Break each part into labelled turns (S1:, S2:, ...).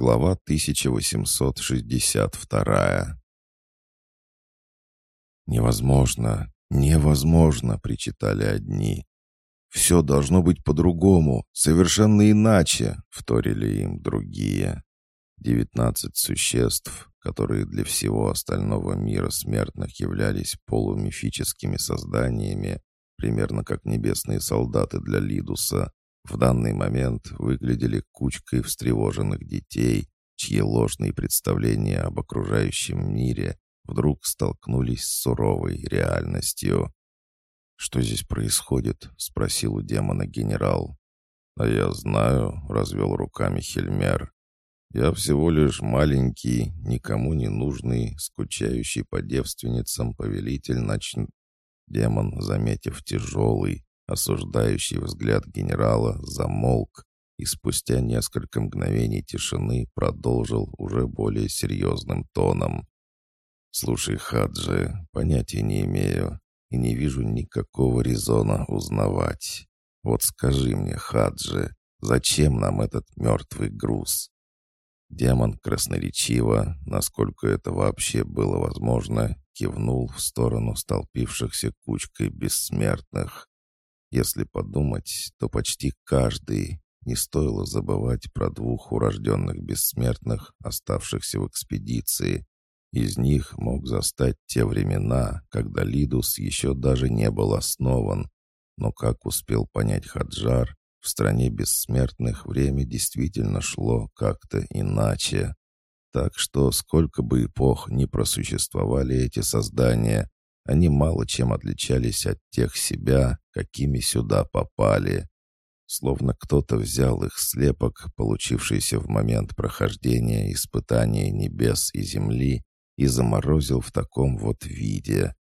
S1: Глава 1862 «Невозможно, невозможно!» — причитали одни. «Все должно быть по-другому, совершенно иначе!» — вторили им другие. Девятнадцать существ, которые для всего остального мира смертных являлись полумифическими созданиями, примерно как небесные солдаты для Лидуса, в данный момент выглядели кучкой встревоженных детей, чьи ложные представления об окружающем мире вдруг столкнулись с суровой реальностью. «Что здесь происходит?» — спросил у демона генерал. «А я знаю», — развел руками Хельмер. «Я всего лишь маленький, никому не нужный, скучающий по девственницам повелитель нач...» Демон, заметив тяжелый, осуждающий взгляд генерала, замолк и спустя несколько мгновений тишины продолжил уже более серьезным тоном. «Слушай, Хаджи, понятия не имею и не вижу никакого резона узнавать. Вот скажи мне, Хаджи, зачем нам этот мертвый груз?» Демон красноречиво, насколько это вообще было возможно, кивнул в сторону столпившихся кучкой бессмертных. Если подумать, то почти каждый, не стоило забывать про двух урожденных бессмертных, оставшихся в экспедиции. Из них мог застать те времена, когда Лидус еще даже не был основан. Но, как успел понять Хаджар, в стране бессмертных время действительно шло как-то иначе. Так что, сколько бы эпох ни просуществовали эти создания, они мало чем отличались от тех себя, какими сюда попали. Словно кто-то взял их слепок, получившийся в момент прохождения испытания небес и земли, и заморозил в таком вот виде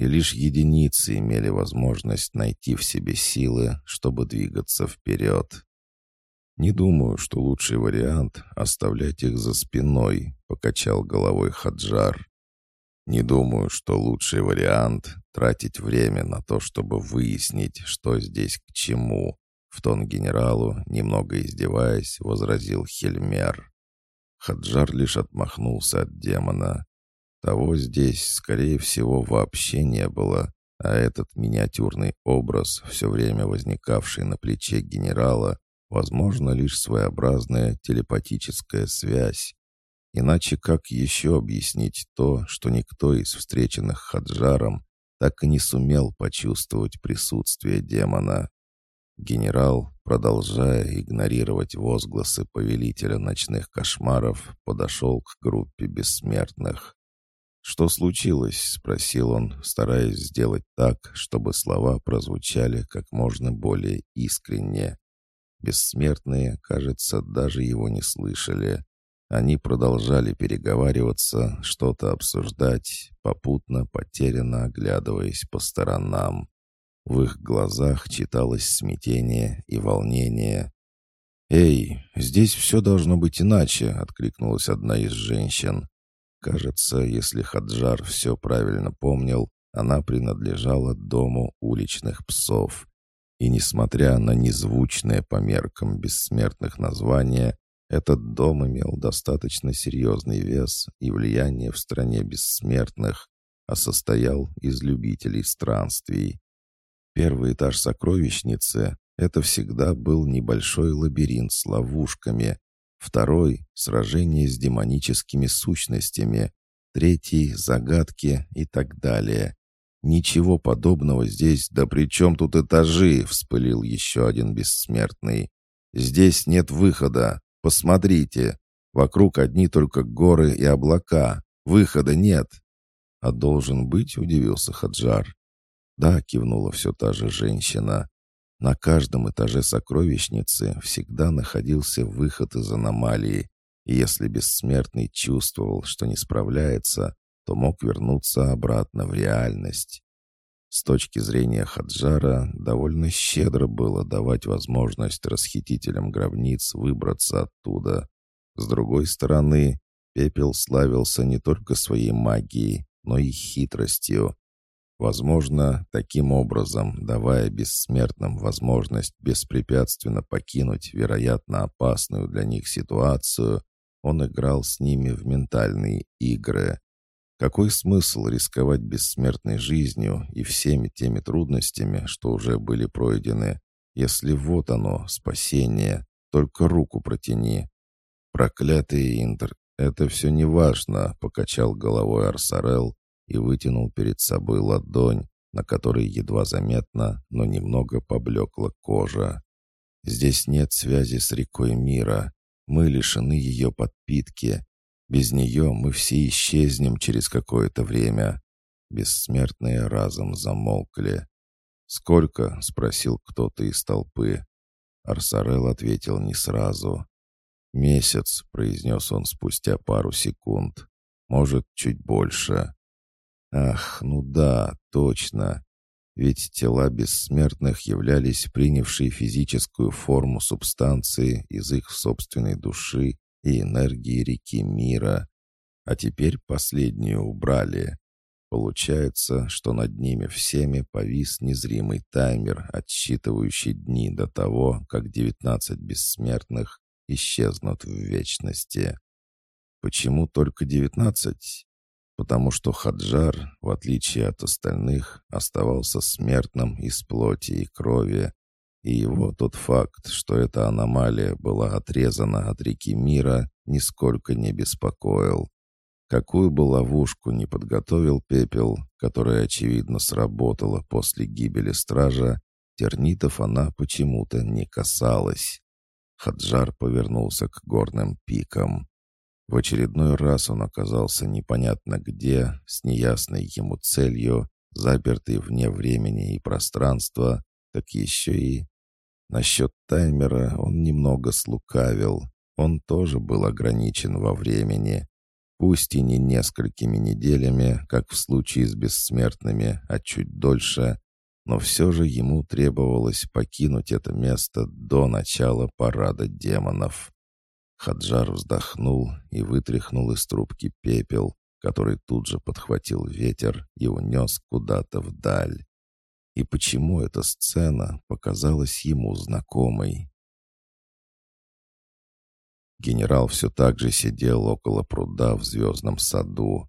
S1: и лишь единицы имели возможность найти в себе силы, чтобы двигаться вперед. «Не думаю, что лучший вариант — оставлять их за спиной», — покачал головой Хаджар. «Не думаю, что лучший вариант — тратить время на то, чтобы выяснить, что здесь к чему», — в тон генералу, немного издеваясь, возразил Хельмер. Хаджар лишь отмахнулся от демона. Того здесь, скорее всего, вообще не было, а этот миниатюрный образ, все время возникавший на плече генерала, возможно, лишь своеобразная телепатическая связь. Иначе как еще объяснить то, что никто из встреченных Хаджаром так и не сумел почувствовать присутствие демона? Генерал, продолжая игнорировать возгласы повелителя ночных кошмаров, подошел к группе бессмертных. «Что случилось?» — спросил он, стараясь сделать так, чтобы слова прозвучали как можно более искренне. Бессмертные, кажется, даже его не слышали. Они продолжали переговариваться, что-то обсуждать, попутно потерянно оглядываясь по сторонам. В их глазах читалось смятение и волнение. «Эй, здесь все должно быть иначе», — откликнулась одна из женщин. Кажется, если Хаджар все правильно помнил, она принадлежала дому уличных псов. И несмотря на незвучное по меркам бессмертных название, этот дом имел достаточно серьезный вес и влияние в стране бессмертных, а состоял из любителей странствий. Первый этаж сокровищницы — это всегда был небольшой лабиринт с ловушками, Второй — сражение с демоническими сущностями. Третий — загадки и так далее. «Ничего подобного здесь, да при чем тут этажи?» — вспылил еще один бессмертный. «Здесь нет выхода. Посмотрите. Вокруг одни только горы и облака. Выхода нет». «А должен быть?» — удивился Хаджар. «Да», — кивнула все та же женщина. На каждом этаже сокровищницы всегда находился выход из аномалии, и если бессмертный чувствовал, что не справляется, то мог вернуться обратно в реальность. С точки зрения Хаджара, довольно щедро было давать возможность расхитителям гробниц выбраться оттуда. С другой стороны, Пепел славился не только своей магией, но и хитростью, Возможно, таким образом, давая бессмертным возможность беспрепятственно покинуть вероятно опасную для них ситуацию, он играл с ними в ментальные игры. Какой смысл рисковать бессмертной жизнью и всеми теми трудностями, что уже были пройдены, если вот оно, спасение, только руку протяни. Проклятый Индр, это все не важно, покачал головой Арсарел и вытянул перед собой ладонь, на которой едва заметно, но немного поблекла кожа. Здесь нет связи с рекой мира. Мы лишены ее подпитки, без нее мы все исчезнем через какое-то время». Бессмертные разом замолкли. «Сколько?» — спросил кто-то из толпы. Арсарел ответил не сразу. «Месяц», — произнес он спустя пару секунд. «Может, чуть больше». «Ах, ну да, точно. Ведь тела бессмертных являлись принявшей физическую форму субстанции из их собственной души и энергии реки мира. А теперь последнюю убрали. Получается, что над ними всеми повис незримый таймер, отсчитывающий дни до того, как девятнадцать бессмертных исчезнут в вечности. Почему только девятнадцать? Потому что Хаджар, в отличие от остальных, оставался смертным из плоти и крови, и его тот факт, что эта аномалия была отрезана от реки мира, нисколько не беспокоил. Какую бы ловушку не подготовил пепел, которая, очевидно, сработала после гибели стража, тернитов она почему-то не касалась. Хаджар повернулся к горным пикам. В очередной раз он оказался непонятно где, с неясной ему целью, запертый вне времени и пространства, так еще и Насчет таймера он немного слукавил. Он тоже был ограничен во времени. Пусть и не несколькими неделями, как в случае с бессмертными, а чуть дольше, но все же ему требовалось покинуть это место до начала парада демонов. Хаджар вздохнул и вытряхнул из трубки пепел, который тут же подхватил ветер и унес куда-то вдаль и почему эта сцена показалась ему знакомой. Генерал все так же сидел около пруда в звездном саду.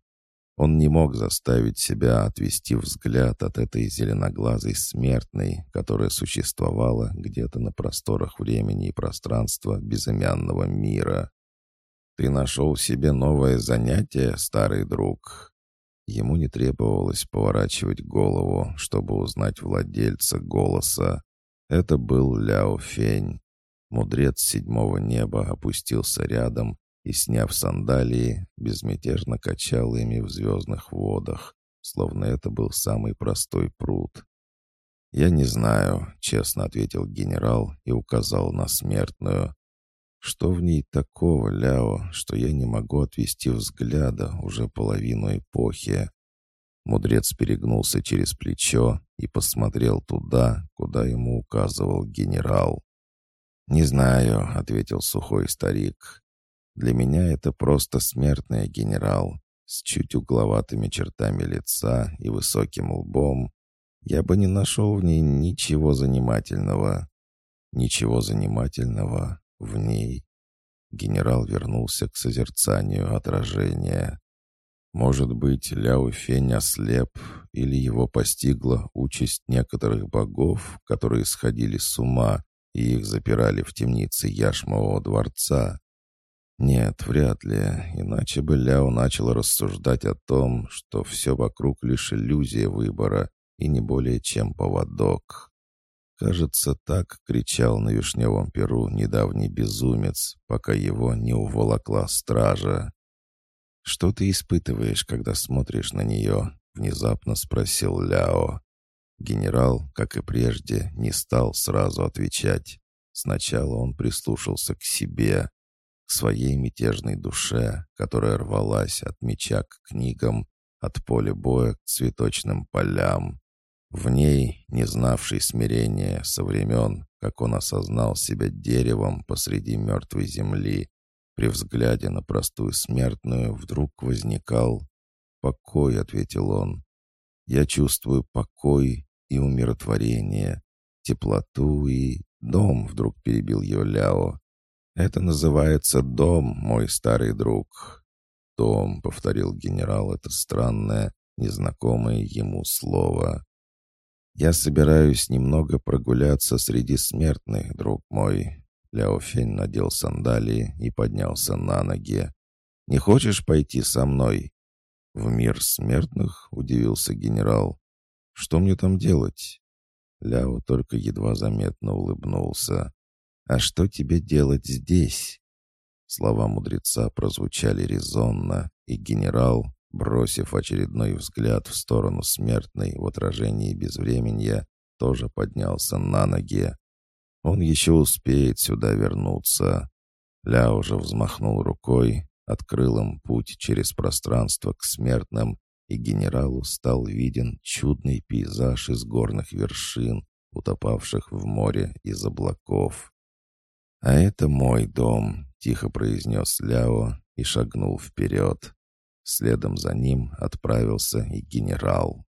S1: Он не мог заставить себя отвести взгляд от этой зеленоглазой смертной, которая существовала где-то на просторах времени и пространства безымянного мира. «Ты нашел себе новое занятие, старый друг?» Ему не требовалось поворачивать голову, чтобы узнать владельца голоса. Это был Ляо Фень. Мудрец седьмого неба опустился рядом и, сняв сандалии, безмятежно качал ими в звездных водах, словно это был самый простой пруд. «Я не знаю», — честно ответил генерал и указал на смертную. Что в ней такого, Ляо, что я не могу отвести взгляда уже половину эпохи? Мудрец перегнулся через плечо и посмотрел туда, куда ему указывал генерал. «Не знаю», — ответил сухой старик. «Для меня это просто смертный генерал, с чуть угловатыми чертами лица и высоким лбом. Я бы не нашел в ней ничего занимательного». «Ничего занимательного? В ней. Генерал вернулся к созерцанию отражения. Может быть, Ляо Фень ослеп, или его постигла участь некоторых богов, которые сходили с ума и их запирали в темнице Яшмового дворца? Нет, вряд ли, иначе бы Ляо начал рассуждать о том, что все вокруг лишь иллюзия выбора и не более чем поводок. Кажется, так кричал на вишневом перу недавний безумец, пока его не уволокла стража. «Что ты испытываешь, когда смотришь на нее?» — внезапно спросил Ляо. Генерал, как и прежде, не стал сразу отвечать. Сначала он прислушался к себе, к своей мятежной душе, которая рвалась от меча к книгам, от поля боя к цветочным полям. В ней, не знавшей смирения со времен, как он осознал себя деревом посреди мертвой земли, при взгляде на простую смертную вдруг возникал «Покой», — ответил он. «Я чувствую покой и умиротворение, теплоту и...» «Дом», — вдруг перебил ее Ляо. Это называется дом, мой старый друг. Дом, повторил генерал это странное, незнакомое ему слово. Я собираюсь немного прогуляться среди смертных, друг мой. Ляо надел сандалии и поднялся на ноги. «Не хочешь пойти со мной?» «В мир смертных?» — удивился генерал. «Что мне там делать?» Ляо только едва заметно улыбнулся. «А что тебе делать здесь?» Слова мудреца прозвучали резонно, и генерал, бросив очередной взгляд в сторону смертной в отражении безвременья, тоже поднялся на ноги. Он еще успеет сюда вернуться. Ля уже взмахнул рукой, открыл им путь через пространство к смертным, и генералу стал виден чудный пейзаж из горных вершин, утопавших в море из облаков. «А это мой дом», — тихо произнес Ляо и шагнул вперед. Следом за ним отправился и генерал.